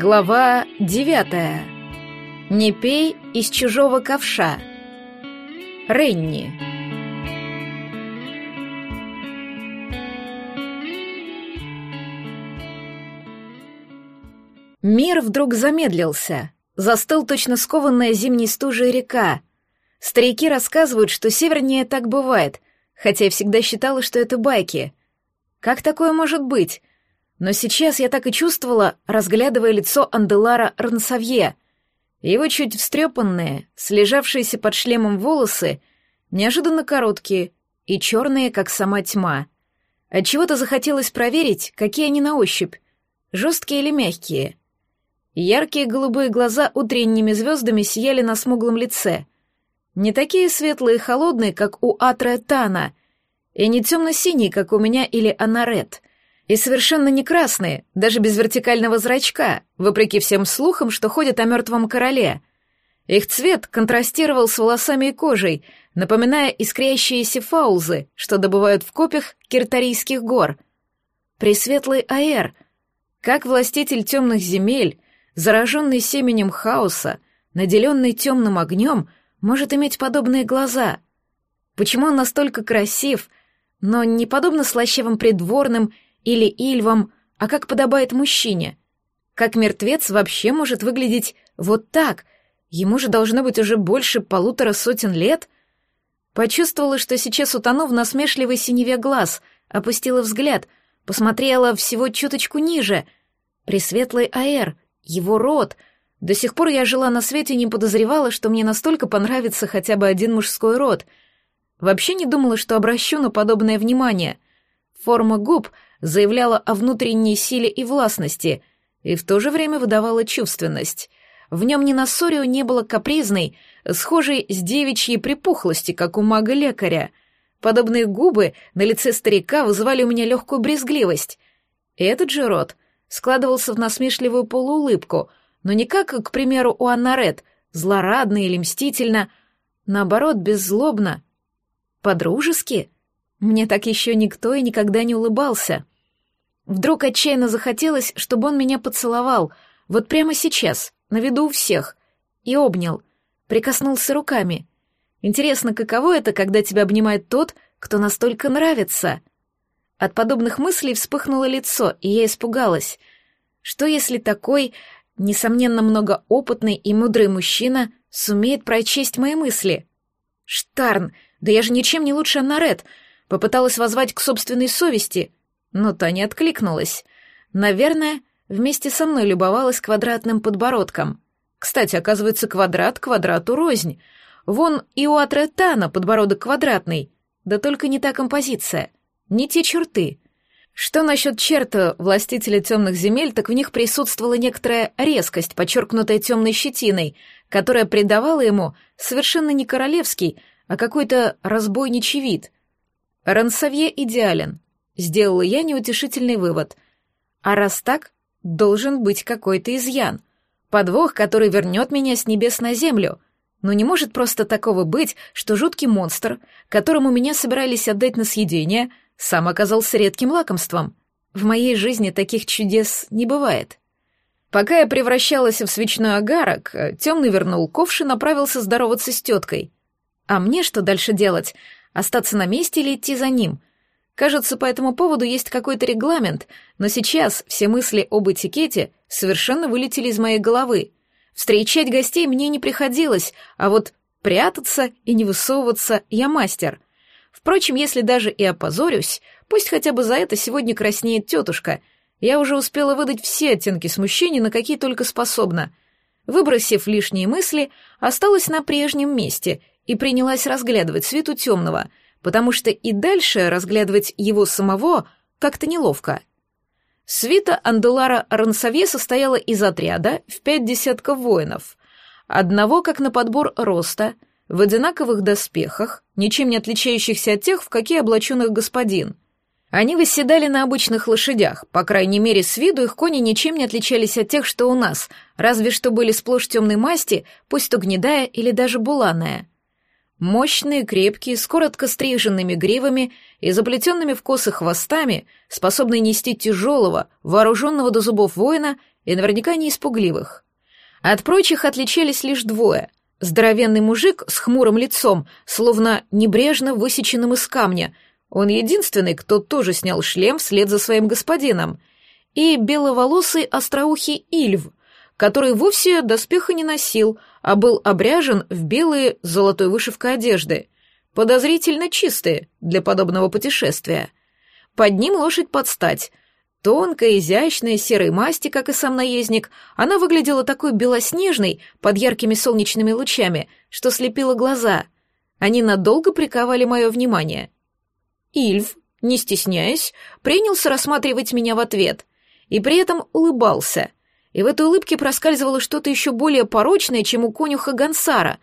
Глава девятая. Не пей из чужого ковша. Ренни. Мир вдруг замедлился. Застыл точно скованная зимней стужей река. Старики рассказывают, что севернее так бывает, хотя я всегда считала, что это байки. Как такое может быть? Но сейчас я так и чувствовала, разглядывая лицо Анделара Рансавье. Его чуть встрепанные, слежавшиеся под шлемом волосы, неожиданно короткие и черные, как сама тьма. Отчего-то захотелось проверить, какие они на ощупь, жесткие или мягкие. Яркие голубые глаза утренними звездами сияли на смуглом лице. Не такие светлые и холодные, как у Атре Тана, и не темно-синие, как у меня или Анарет — и совершенно не красные, даже без вертикального зрачка, вопреки всем слухам, что ходят о мертвом короле. Их цвет контрастировал с волосами и кожей, напоминая искрящиеся фаузы, что добывают в копях киртарийских гор. Пресветлый Аэр, как властитель темных земель, зараженный семенем хаоса, наделенный темным огнем, может иметь подобные глаза. Почему он настолько красив, но не подобно слащавым придворным или Ильвом, а как подобает мужчине. Как мертвец вообще может выглядеть вот так? Ему же должно быть уже больше полутора сотен лет. Почувствовала, что сейчас утону в насмешливой синеве глаз, опустила взгляд, посмотрела всего чуточку ниже. Пресветлый Аэр, его род. До сих пор я жила на свете и не подозревала, что мне настолько понравится хотя бы один мужской род. Вообще не думала, что обращу на подобное внимание. Форма губ — заявляла о внутренней силе и властности, и в то же время выдавала чувственность. В нем ни на Сорио не было капризной, схожей с девичьей припухлости, как у мага-лекаря. Подобные губы на лице старика вызывали у меня легкую брезгливость. И этот же рот складывался в насмешливую полуулыбку, но не как, к примеру, у Аннарет, злорадно или мстительно, наоборот, беззлобно. По-дружески — мне так еще никто и никогда не улыбался. Вдруг отчаянно захотелось, чтобы он меня поцеловал, вот прямо сейчас, на виду у всех, и обнял, прикоснулся руками. Интересно, каково это, когда тебя обнимает тот, кто настолько нравится? От подобных мыслей вспыхнуло лицо, и я испугалась. Что если такой, несомненно, многоопытный и мудрый мужчина сумеет прочесть мои мысли? Штарн, да я же ничем не лучше Аннарет — Попыталась воззвать к собственной совести, но та не откликнулась. Наверное, вместе со мной любовалась квадратным подбородком. Кстати, оказывается, квадрат квадрату рознь. Вон и у Атретана подбородок квадратный, да только не та композиция, не те черты. Что насчет черта властителя темных земель, так в них присутствовала некоторая резкость, подчеркнутая темной щетиной, которая придавала ему совершенно не королевский, а какой-то разбойничий вид — Рансавье идеален. Сделала я неутешительный вывод. А раз так, должен быть какой-то изъян. Подвох, который вернет меня с небес на землю. Но не может просто такого быть, что жуткий монстр, которому меня собирались отдать на съедение, сам оказался редким лакомством. В моей жизни таких чудес не бывает. Пока я превращалась в свечной агарок, темный вернул ковш и направился здороваться с теткой. А мне что дальше делать? Остаться на месте или идти за ним? Кажется, по этому поводу есть какой-то регламент, но сейчас все мысли об этикете совершенно вылетели из моей головы. Встречать гостей мне не приходилось, а вот прятаться и не высовываться я мастер. Впрочем, если даже и опозорюсь, пусть хотя бы за это сегодня краснеет тетушка. Я уже успела выдать все оттенки смущения, на какие только способна. Выбросив лишние мысли, осталась на прежнем месте и принялась разглядывать свету темного, потому что и дальше разглядывать его самого как-то неловко. Свита Андулара Рансавье состояла из отряда в пять десятков воинов, одного как на подбор роста, в одинаковых доспехах, ничем не отличающихся от тех, в какие облачен господин. Они восседали на обычных лошадях, по крайней мере, с виду их кони ничем не отличались от тех, что у нас, разве что были сплошь темной масти, пусть то гнедая или даже буланая. Мощные, крепкие, с коротко стриженными гривами и заплетенными в косы хвостами, способные нести тяжелого, вооруженного до зубов воина, и наверняка не испугливых. От прочих отличались лишь двое. Здоровенный мужик с хмурым лицом, словно небрежно высеченным из камня. Он единственный, кто тоже снял шлем вслед за своим господином. И беловолосый остроухий Ильв, который вовсе доспеха не носил, а был обряжен в белые с золотой вышивкой одежды, подозрительно чистые для подобного путешествия. Под ним лошадь под стать. Тонкая, изящная, серой масти, как и сам наездник, она выглядела такой белоснежной под яркими солнечными лучами, что слепила глаза. Они надолго приковали мое внимание. Ильв, не стесняясь, принялся рассматривать меня в ответ и при этом улыбался — и в этой улыбке проскальзывало что-то еще более порочное, чем у конюха Гансара.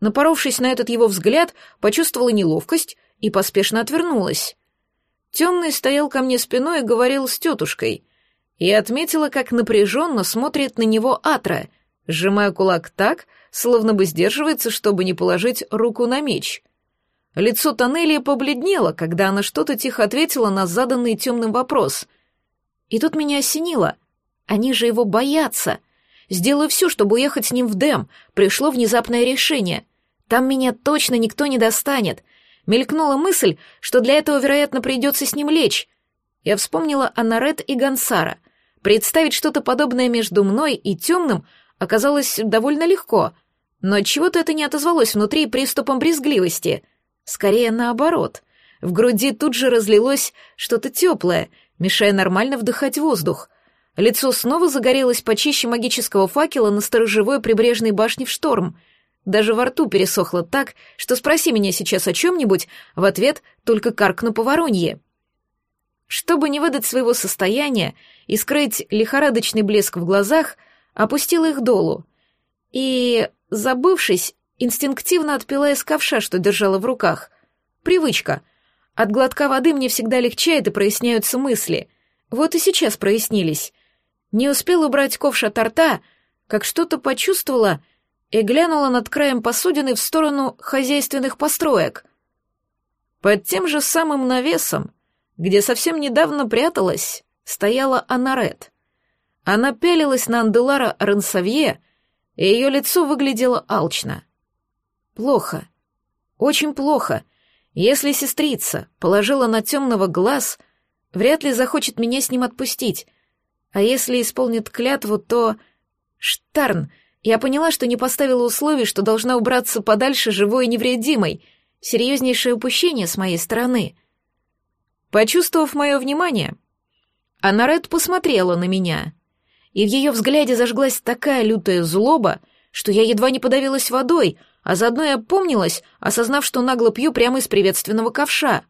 Напоровшись на этот его взгляд, почувствовала неловкость и поспешно отвернулась. Темный стоял ко мне спиной и говорил с тетушкой. И отметила, как напряженно смотрит на него Атра, сжимая кулак так, словно бы сдерживается, чтобы не положить руку на меч. Лицо Тоннелия побледнело, когда она что-то тихо ответила на заданный темным вопрос. И тут меня осенило — они же его боятся. Сделаю все, чтобы уехать с ним в Дэм. Пришло внезапное решение. Там меня точно никто не достанет. Мелькнула мысль, что для этого, вероятно, придется с ним лечь. Я вспомнила о Нарет и Гансара. Представить что-то подобное между мной и темным оказалось довольно легко, но чего-то это не отозвалось внутри приступом брезгливости. Скорее наоборот. В груди тут же разлилось что-то теплое, мешая нормально вдыхать воздух. Лицо снова загорелось почище магического факела на сторожевой прибрежной башне в шторм. Даже во рту пересохло так, что спроси меня сейчас о чем-нибудь, в ответ только каркну по воронье. Чтобы не выдать своего состояния и скрыть лихорадочный блеск в глазах, опустила их долу. И, забывшись, инстинктивно отпила из ковша, что держала в руках. Привычка. От глотка воды мне всегда легчает и проясняются мысли. Вот и сейчас прояснились. Не успел убрать ковш от рта, как что-то почувствовала и глянула над краем посудины в сторону хозяйственных построек. Под тем же самым навесом, где совсем недавно пряталась, стояла Анарет. Она пялилась на Анделара Рансавье, и ее лицо выглядело алчно. Плохо. Очень плохо. Если сестрица положила на темного глаз, вряд ли захочет меня с ним отпустить, а если исполнит клятву, то... Штарн, я поняла, что не поставила условий, что должна убраться подальше живой и невредимой. Серьезнейшее упущение с моей стороны. Почувствовав мое внимание, Анарет посмотрела на меня, и в ее взгляде зажглась такая лютая злоба, что я едва не подавилась водой, а заодно и опомнилась, осознав, что нагло пью прямо из приветственного ковша.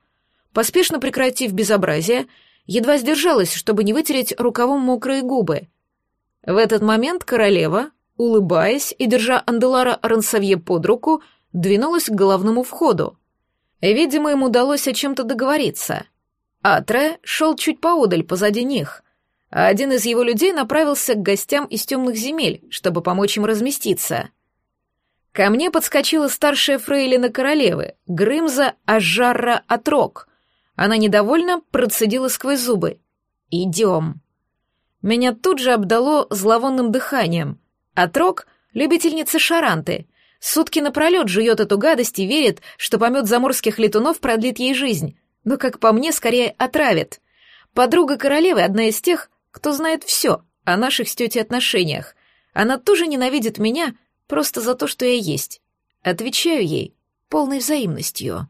Поспешно прекратив безобразие, едва сдержалась, чтобы не вытереть рукавом мокрые губы. В этот момент королева, улыбаясь и держа Анделара Рансавье под руку, двинулась к головному входу. Видимо, им удалось о чем-то договориться. Атре шел чуть поодаль позади них, а один из его людей направился к гостям из темных земель, чтобы помочь им разместиться. Ко мне подскочила старшая фрейлина королевы, Грымза Ажарра Атрок — она недовольно процедила сквозь зубы. «Идем». Меня тут же обдало зловонным дыханием. Отрок — любительница шаранты. Сутки напролет жует эту гадость и верит, что помет заморских летунов продлит ей жизнь. Но, как по мне, скорее отравит. Подруга королевы — одна из тех, кто знает все о наших с тетей отношениях. Она тоже ненавидит меня просто за то, что я есть. Отвечаю ей полной взаимностью.